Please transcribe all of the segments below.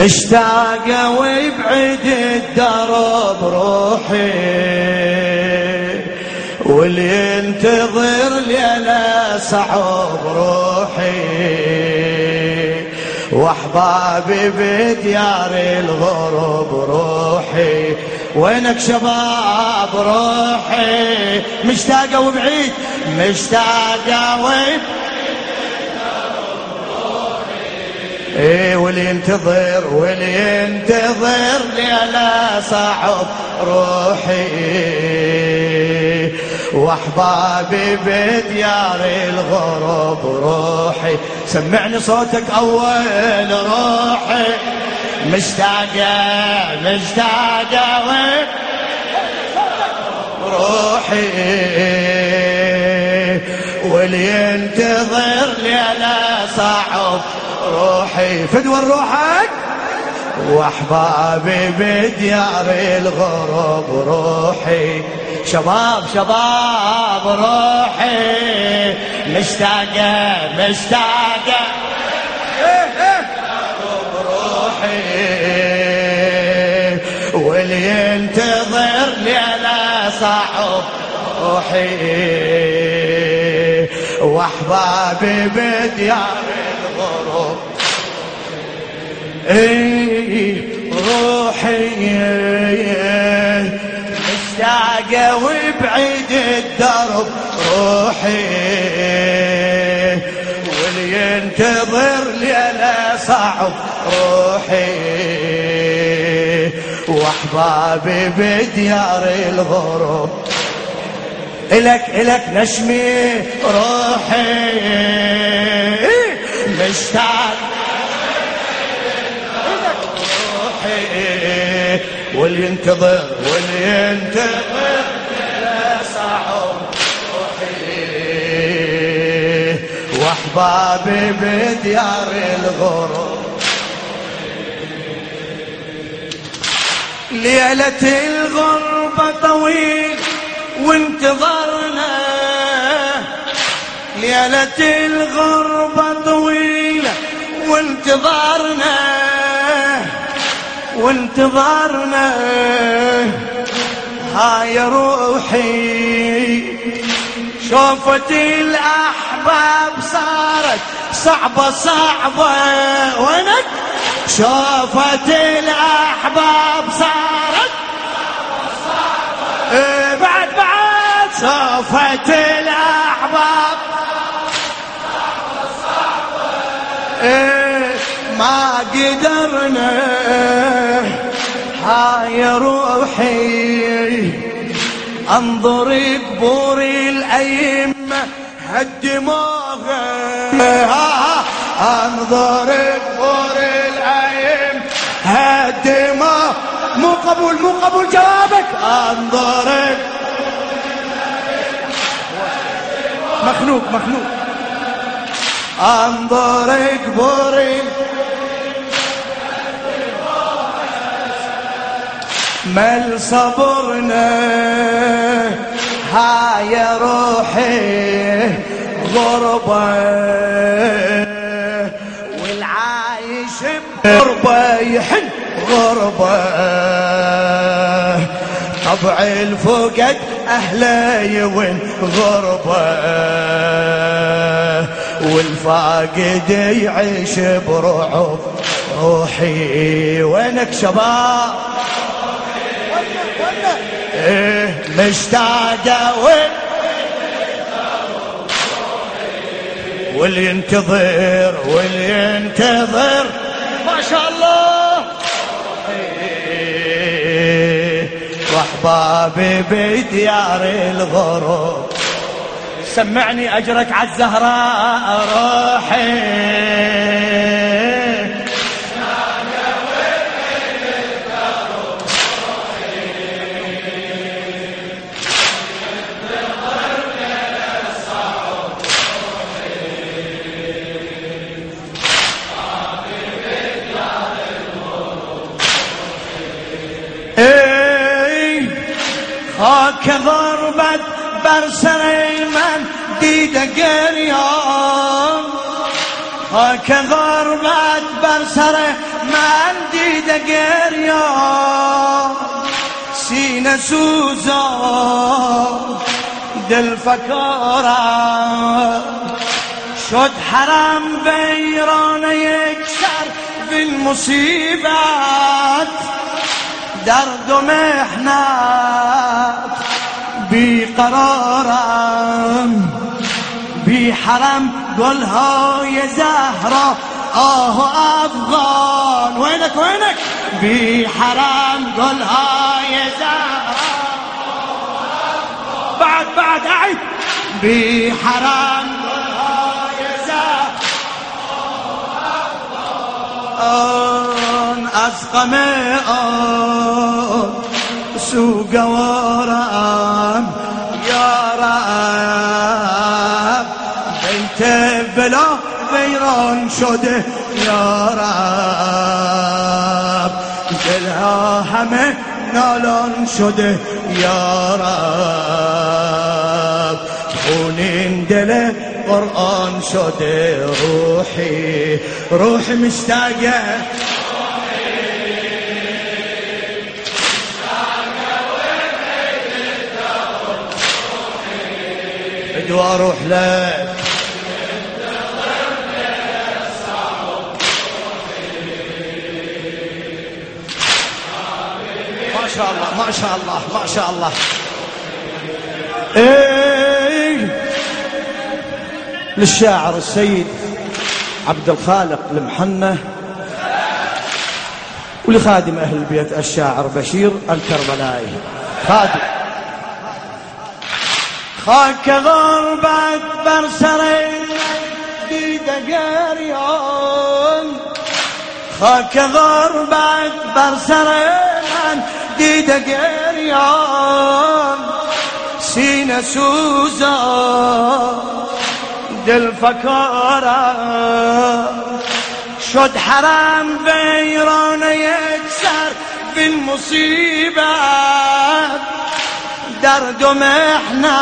اشتاق ويبعد الدرب روحي واللي ينتظر ليلة صعب روحي واحبابي بديار الغرب روحي وينك شباب روحي؟ مشتاقة وبعيد مشتاقة وبعيد إيه واللي ينتظر واللي ينتظر ليلة صعب روحي. وأحبابي بديار الغرب روحي. سمعني صوتك أول روحي. مشتاقة مشتاقة روحي. واللي ينتظر ليلة صعب روحي فدوى روحك. واحبابي بديار الغرب روحي. شباب شباب روحي. مشتاقة مشتاقة. روحي واللي ينتظر ليلة صعب روحي. واحبابي بديار الغرب اي روحي مشتاقة وبعيد الدرب روحي واللي ينتظر ليلة صعب روحي واحبابي بديار الغرب إلك إلك نشمي روحي مشتاق روحي واللي ينتظر واللي ينتظر صعب روحي وأحبابي بديار الغرب ليلة الغربة طويل وانتظرنا. ليلة الغربة طويلة وانتظرنا. وانتظرنا هاي روحي شوفت الأحباب صارت صعبة صعبة. وينك شوفت الأحباب صارت إيه بعد بعد شوفت الأحباب. إيه ما قدرنا. هاي روحي انظر قبور الأئمة هالدماغ انظر قبور الأئمة هالدماغ مو قبول مو قبول جوابك. انظر مخنوق مخنوق انظر قبور مل صبرنا. هاي روحي غربة. والعايش بغربة يحن غربة. طبع الفقد أهله يوين غربة. والفاقد يعيش برعب روحي. وينك شباب؟ مشتاقة وين؟ واللي ينتظر واللي ينتظر. ما شاء الله. واحبابي بديار الغرب سمعني أجرك عالزهراء روحي. گریان ها که غربت بر سر من دیده گریان سینه سوزا دل فکارم شد حرم بیران یک سر مصیبت. درد و مهنت بیقرارم حرم گلهای زهرا آه و أفغان. وینک وینک بی حرم گلهای زهرا بعد بعد اعید بی حرم گلهای آن از غم آن ویران شده یارم دلها همه نالان شده یارم خونین دل قرآن شده روحی روح مشتاقه بدو اروح لك ما شاء الله ما شاء الله. إيه. للشاعر السيد عبد الخالق المحنة ولخادم أهل البيت الشاعر بشير الكربلائي. خادم. خاك غربت بر سر دید گریان خاک غربت بر دید گریان سینه سوزا دل فکارا شد حرم ویران یک سر بالمصیبت درد و محنت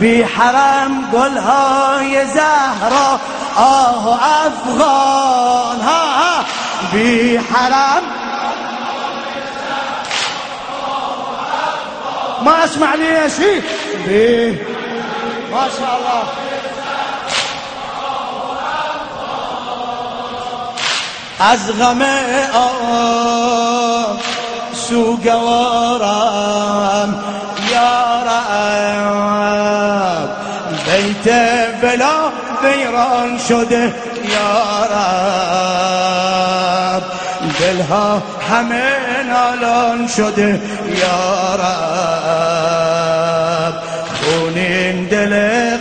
بی حرم گلهای زهرا آه و افغان ها بی حرم ما اسمع لي شيء بي ما شاء الله از غم آن سوگوارم. ویران شده یارم دلها همه نالان شده یارم خونین دل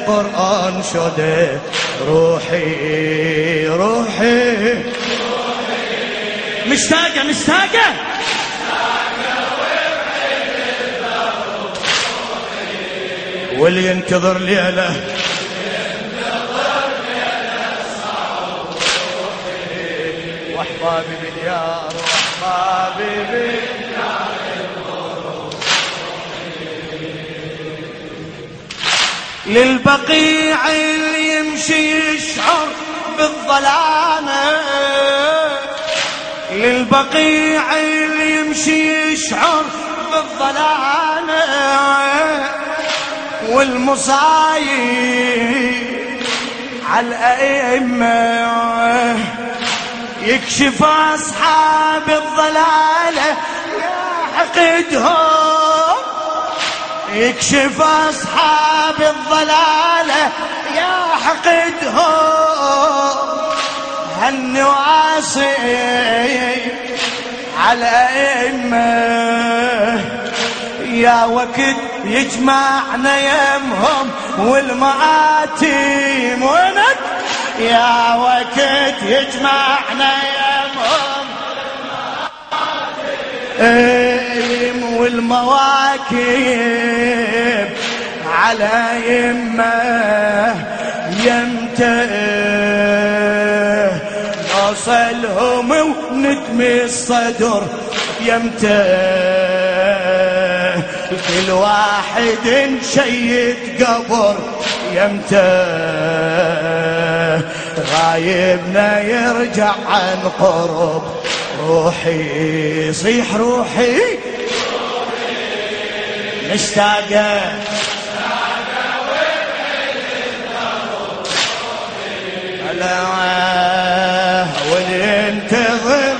قرآن شده روحی روحی. مشتاقة مشتاقة. واللي ينتظر ليله للبقيع اللي يمشي يشعر بالظلامة. للبقيع اللي يمشي يشعر بالظلامة. والمصايب على الأئمة يكشف أصحاب الضلالة. يا حقدهم يكشف أصحاب الضلالة يا حقدهم. هالنواصي على إمه يا وقت يجمعنا يمهم والمآتيم. وينك يا وقت يجمعنا يمهم ايم والمواكب على يمه يمتئ وصلهم وندمي الصدر يمتى كل واحد شيد قبر يمتى غايبنا يرجع عن قرب روحي صيح روحي. مشتاقة لا وننتظر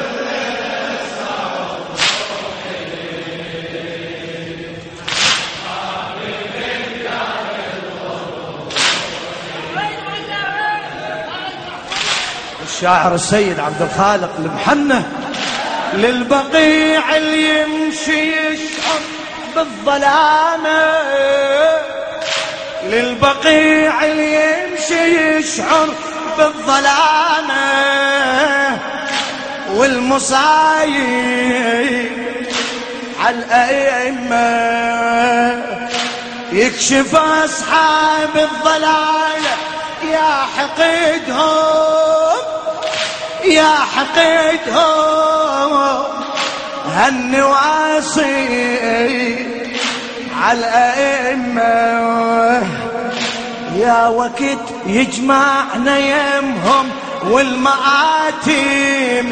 الشاعر السيد عبد الخالق المحنة. للبقيع اللي يمشي يشعر بالظلامة للبقيع اللي يمشي يشعر بالظلامة والمصايب على الأئمة يكشف أصحاب الضلالة يا حقدهم يا حقدهم هالنواصي على الأئمة. يا وقت يجمعنا يمهم والمآتم.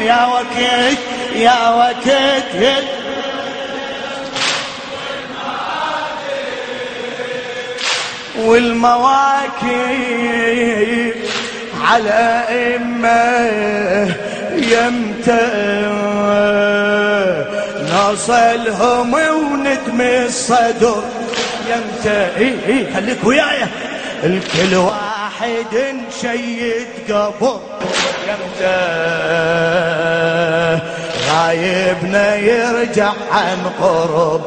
يا وقت يا وقت والمواكب. على إمة يمتى نصلهم وندم الصدر. إيه خليك وياي. الكل واحد شيد قبر. يمتى غايبنا يرجع عن قرب.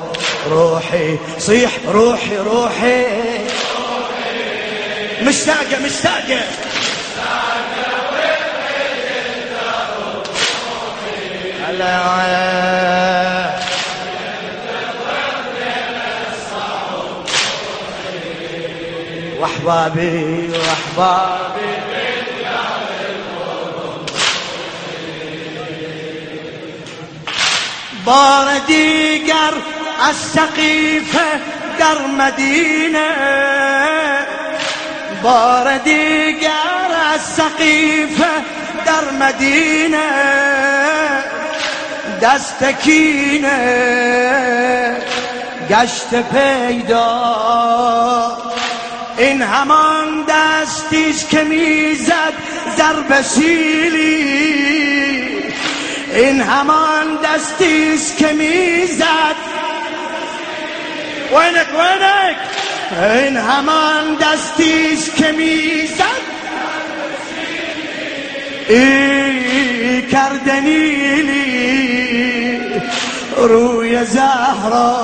روحي صيح روحي روحي. مشتاقة مشتاقة. هلا واحبابي واحبابي باردي قر السقيفة قر مدينة باردي قر السقيفة در مدينة دستكينة قشت پیدا. این همان دستیش که می‌زد ضرب سیلی. این همان دستیش که می‌زد. وینک وینک. این همان دستیش که می‌زد. ای کردنیلی روی يا زهره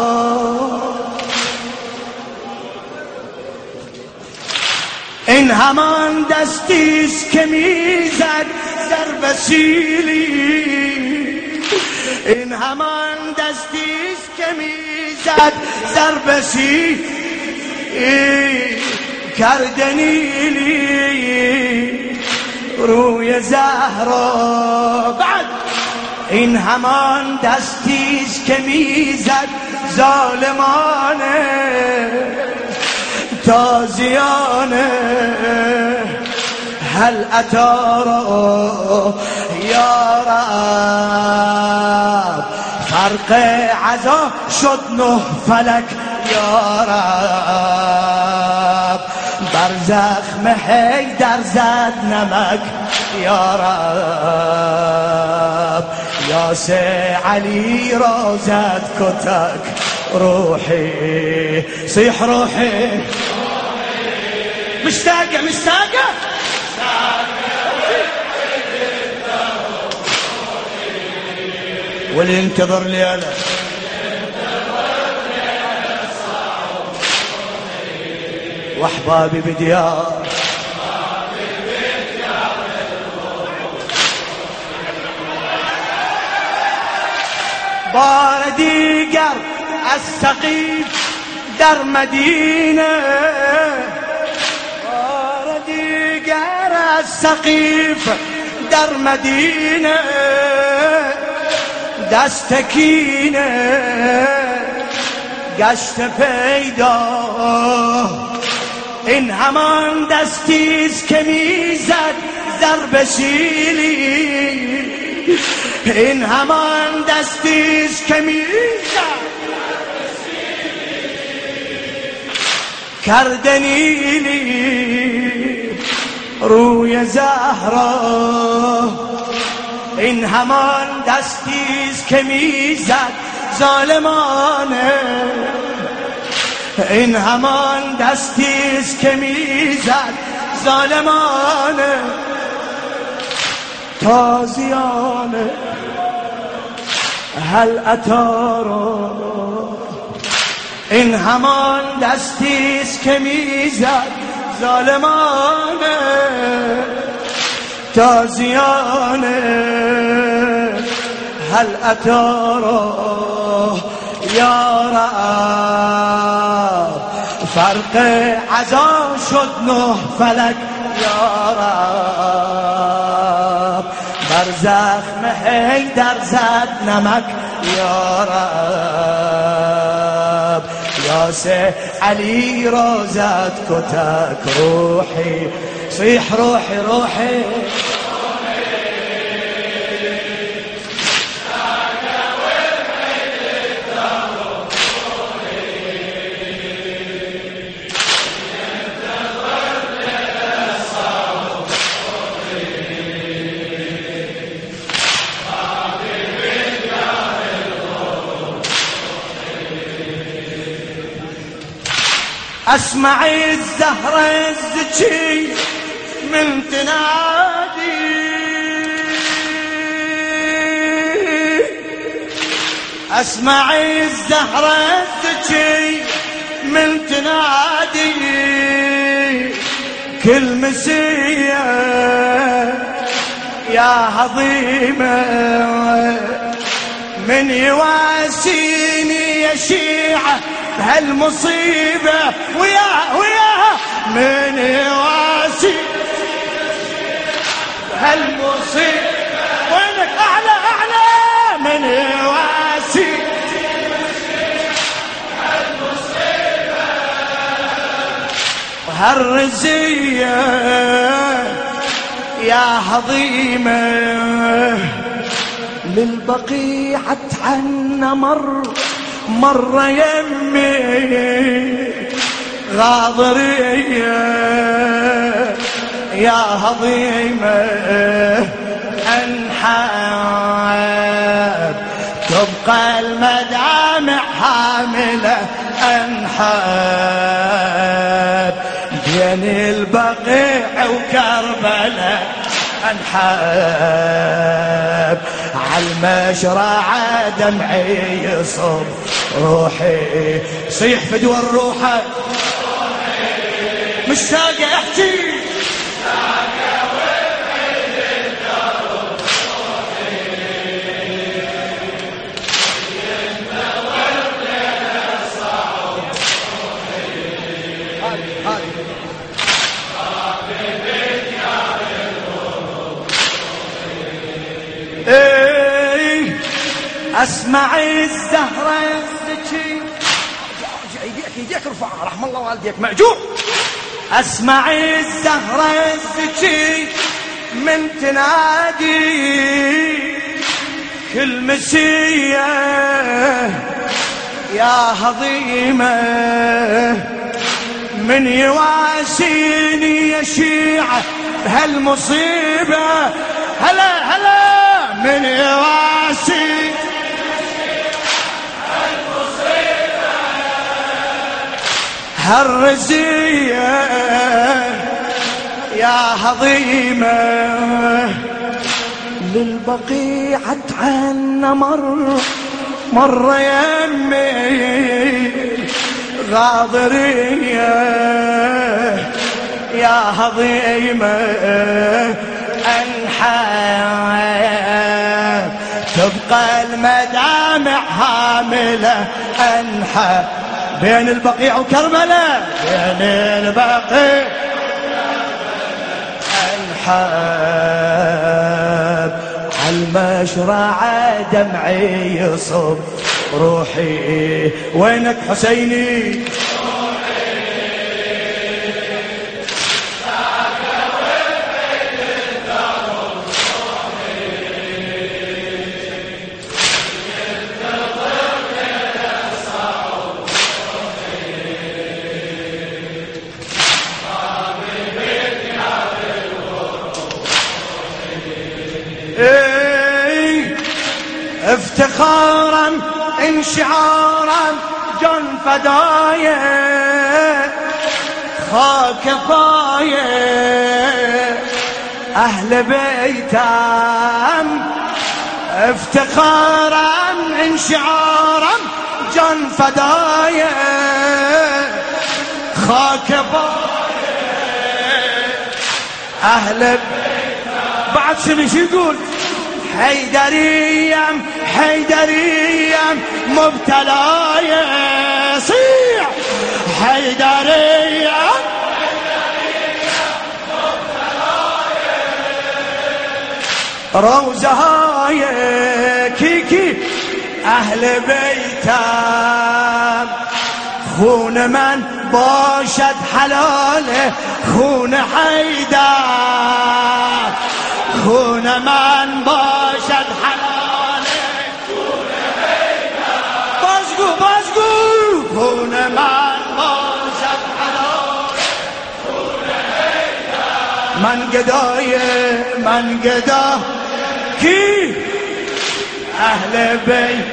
این همان دستی است که می‌زد در وسیلی. این همان دستی است که می‌زد در وسیلی. روی زهرا. بعد این همان دست که می‌زد ظالمانه تازيانه هل أتارى يا رب؟ فرق عزا شد نه فلك يا رب. بر زخم در زد نمک یا رب. سه علی را زد کتک روحي صيح روحي. مشتاقة مشتاقة واللي ينتظر لي أنا واحبابي بديار. بار دیگر از سقیف در مدینه. بار دیگر از سقیف در مدینه. دست کینه گشت پیدا. این همان دستیست که می‌زد در بشیلی این همان دستیست که می‌زد کردنیلی روی زهرا. این همان دستیست که می‌زد ظالمانه این همان دستیست که می‌زد ظالمانه تازیانه هل اتارا این همان دستیست که می‌زد ظالمانه. تازیانه هل اتارا یا رب فرق عزا شد نه فلک. یا رب. زخم در زد نمک. یا رب یاسه علی را زد کتک روحی. صیح روحی روحی اسمع الزهرة الزكي من تنادي. اسمع الزهرة الزكي من تنادي. كل مسية يا هضيمة من يواسيني يا شيعة بهالمصيبة وياها وياها من يواسي. بهالمصيبة وينك؟ أعلى أعلى من يواسي. هالرزية يا هضيمة. للبقيعة عنا مر. مرة يمي غاضرية يا هضيمة أنحاب. تبقى المدامع حاملة أنحاب. بين البقيع وكربلاء أنحاب. عالمشرعة دمعي يصب. روحي. صيح فدوى الروحة مشتاق احكي. أسمع الزهرة. الزكي ايديك ارفعها رحم الله والديك. معجوب اسمع الزهرة الزكي من تنادي. كل مسية يا هضيمة من يواسيني يا شيعة. بهالمصيبة. هلا هلا. من يواسيني هالرزية يا هضيمة للبقيعة عنا مر مر يمي غاضرية يا هضيمة أنحى. تبقى المدامع حاملة أنحى. بين البقيع وكربلاء بين البقيع. الحاب عالمشرعة دمعي يصب. روحي وينك حسيني. انشعارا جن فدايا خاك بايا أهل بيتم افتخارا انشعارا جن فدايا خاك بايا أهل بيتم بعد شنو يقول؟ حيدريم حیدریم مبتلای سیح حیدریم روزه های کیکی اهل بیتم. خون من باشد حلال خون حیدر. خون من باشد من گدای من گدا. کی؟ اهل بی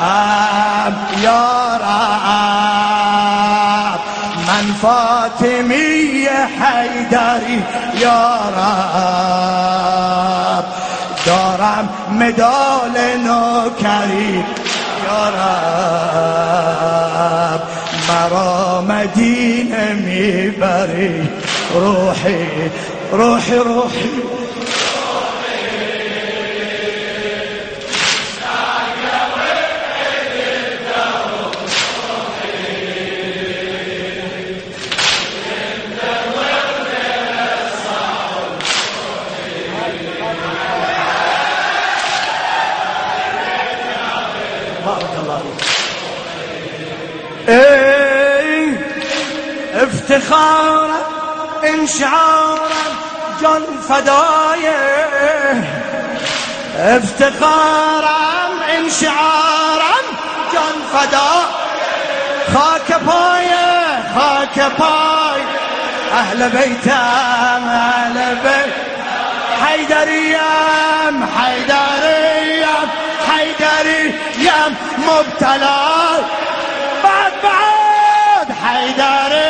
ام یارم من فاطمی حیدری. یارم دارم مدال نوکری. یارم مرا مدینه می‌بری. روحی روحی روحی إيه افتخارا انشعارا جن فدايه افتخارا انشعارا جن فدا خاك بايه خاك باي أهل بيتام أهل بيت حيدريم حيدريم حيدريم مبتلى بعد بعد حيدرية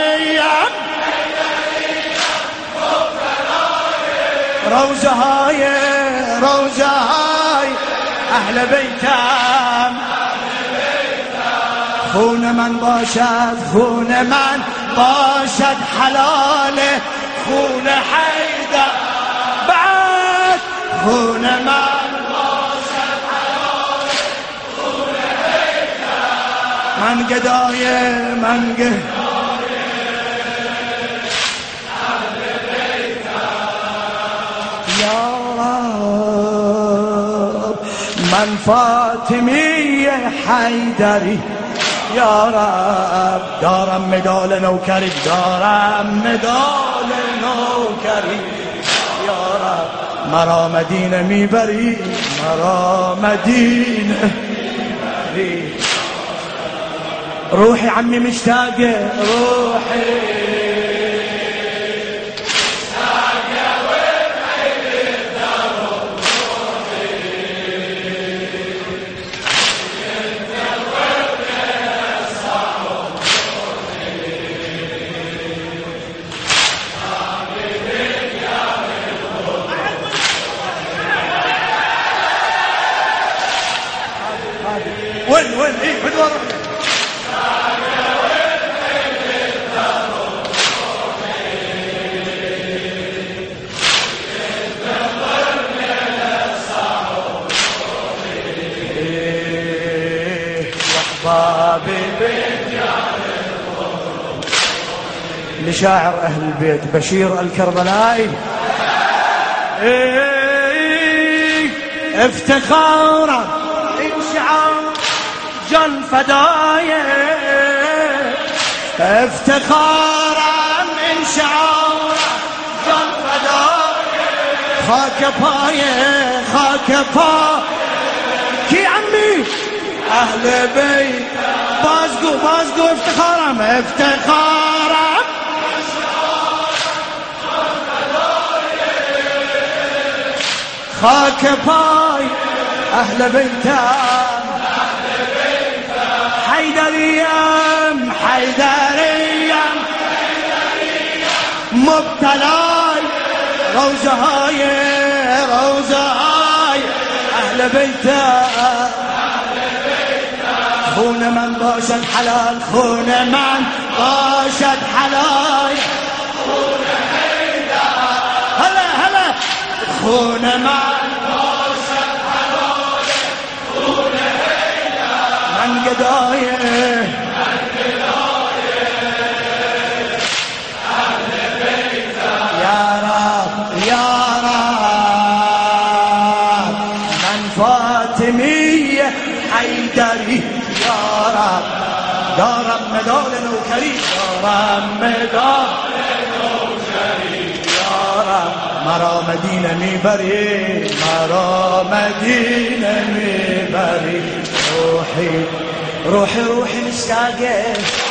روزة هاي روزة هاي خون من باشد خون من باشد حلاله خون حيدر بعد خون من من گدای من یا من فاطمی حیدری. یا رب دارم مدال نوکری دارم مدال نوکری. یا رب مرا مدینه می‌بری مرا مدینه می‌بری. روحي عمي مشتاقة روحي لشاعر أهل البيت بشير الكربلائي. إيه، افتخارا انشعار جن فدايا. افتخارا من شعاره ظن فدايا. خاك بايه خاك بايه كي عمي أهل بيت. بازقو بازقو افتخارا افتخارا خاك باي أهل بيتان حيدريم حيدريم مبتلاي روزة هاي روزة هاي أهل بيتان خون من باشد حلال خون من باشد حلال. هلا هلا. خون من عن قداية يا رب مرا مدينة ميبري. مرا مدينة ميبري. روحي روحي روحي مشتاقة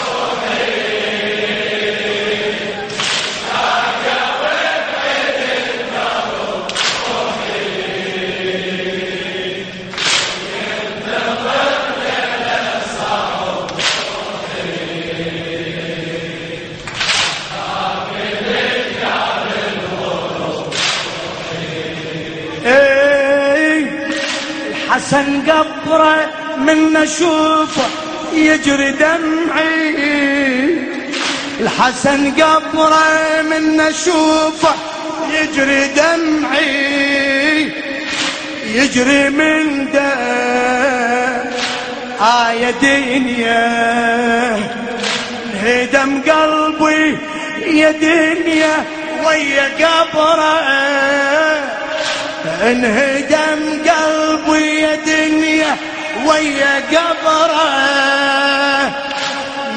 حسن قبره من اشوفه يجري دمعي. الحسن قبره من اشوفه يجري دمعي. يجري من دم آية دنيا انهدم قلبي يا دنيا ويا قبره. انهدم قلبي يا دنيا ويا قبره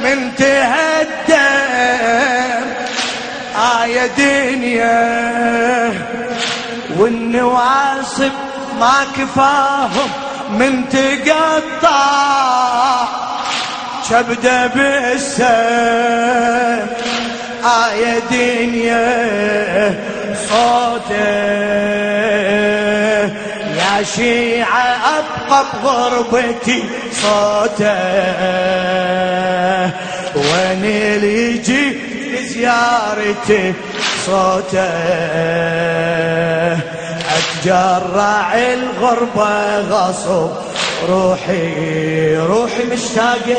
من تهدم. آية دنيا والنواصب ما كفاهم من تقطع. كبده بالسم آية دنيا صوته يا شيعة أبقى بغربتي صوته. وين اللي يجي لزيارتي صوته؟ أتجرع الغربة غصب روحي روحي مشتاقة.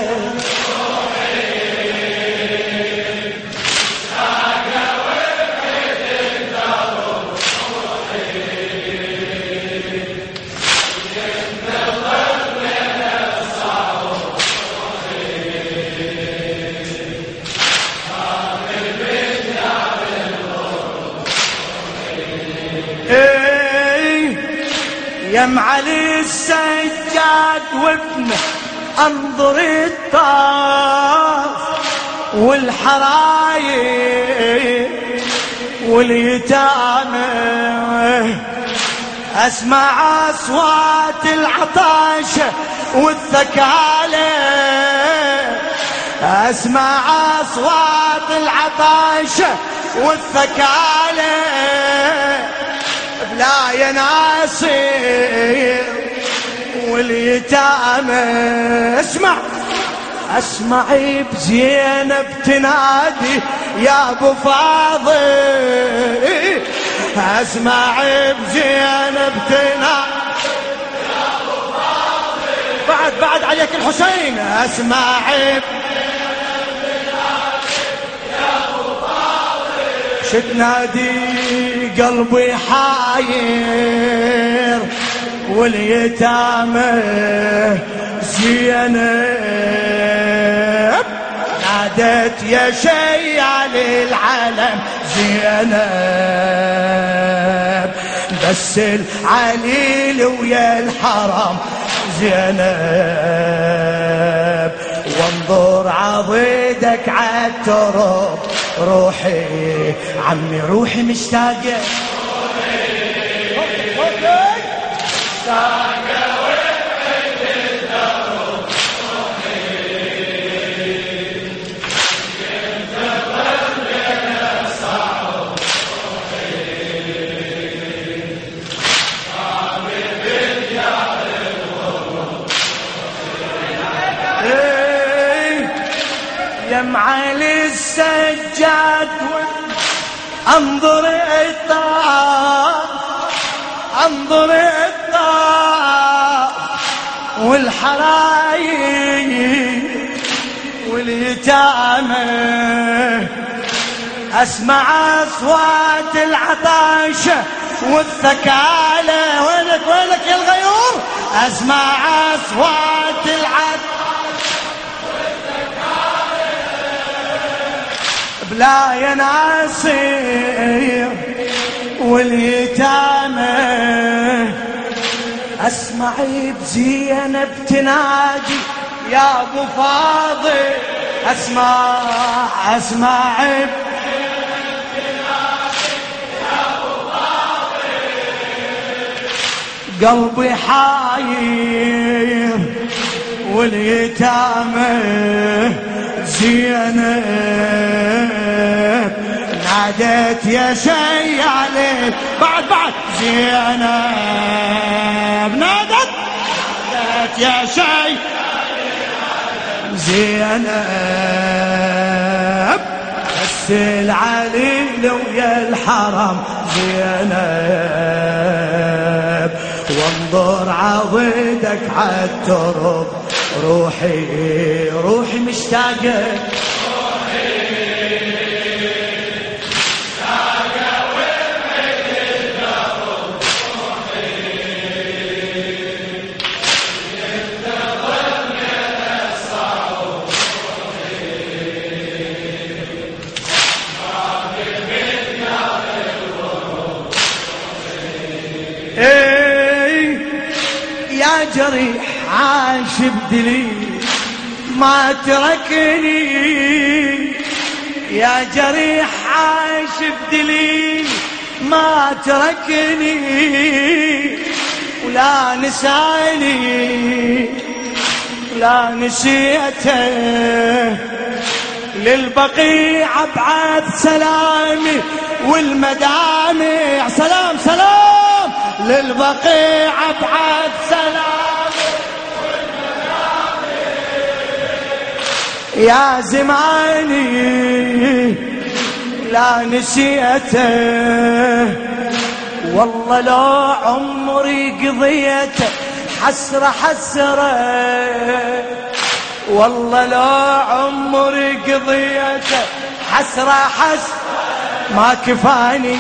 يم علي السجاد وابنه أنظر الطاف والحرايب واليتامى. أسمع أصوات العطاشه والثكاله أسمع أصوات العطاشه والثكاله بلا يا ناصر واليتامى. اسمع اسمع بزينب تنادي يا ابو فاضل. اسمع بزينب تنادي بعد بعد عليك الحسين. اسمع شتنادي قلبي حاير واليتامى زينب. نادت يا شيال العالم زينب. بس العليل ويا الحرم زينب. وانظر عضيدك عالترب روحي عمي روحي مشتاقة. دمعة للسجاد انظر الطاف انظر الطاف والحرايق واليتامى. أسمع أصوات العطاشة والثكالة وينك وينك يا الغيور؟ أسمع أصوات العطاشة بلا يناصير واليتامى. أسمع بزينب تنادي يا أبو فاضل. أسمع أسمع قلبي حاير واليتامى. زينب ناديت يا شي عليك. بعد بعد. زينب نادت نادت يا شي. زينب غسل علي ويا الحرم زينب وانظر عضدك عالترب روحي روحي مشتاقة. جريح عاش بدليل ما تركني. يا جريح عاش بدليل ما تركني ولا نساني لا نسيته. للبقيع بعد سلامي والمدامع. سلام سلام. للبقيع بعد سلام يا زماني لا نسيته والله لو عمري قضيته حسرة حسرة. والله لو عمري قضيته حسرة حسرة. ما كفاني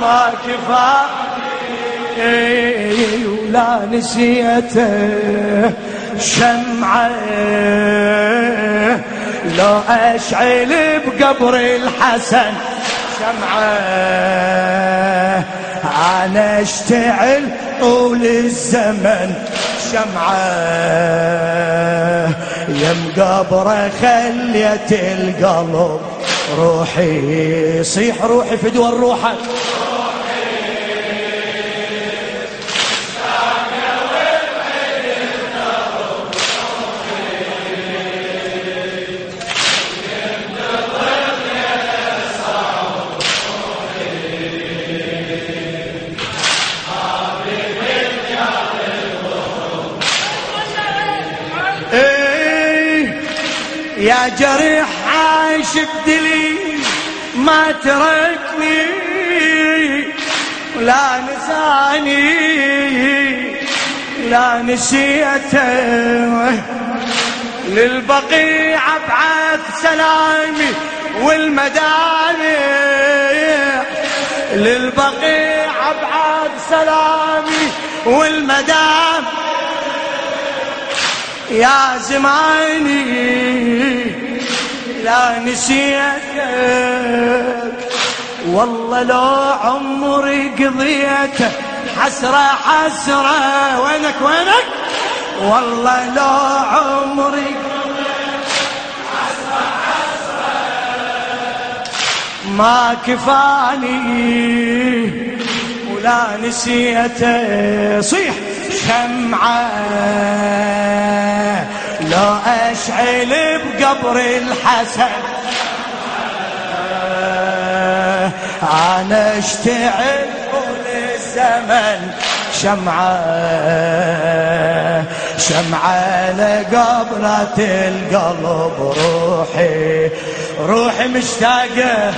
ما كفاني. ولا نسيته شمعة. لو أشعل بقبر الحسن. شمعة. أنا أشتعل طول الزمن. شمعة. يم قبره خليت القلب. روحي صيح روحي فدوى الروحك يا جريح عايش بدلي ما تركني ولا نساني لا نسيته. للبقيع أبعث سلامي والمدامع للبقيع أبعث سلامي والمدامع يا زماني لا نسيتك. والله لو عمري قضيته حسرة حسرة. وينك وينك؟ والله لو عمري حسرة حسرة ما كفاني ولا نسيته صيح شمعه لو أشعل بقبر الحسن. أنا أشتعل طول الزمن شمعة شمعة لقبرة القلب روحي روحي مشتاقة.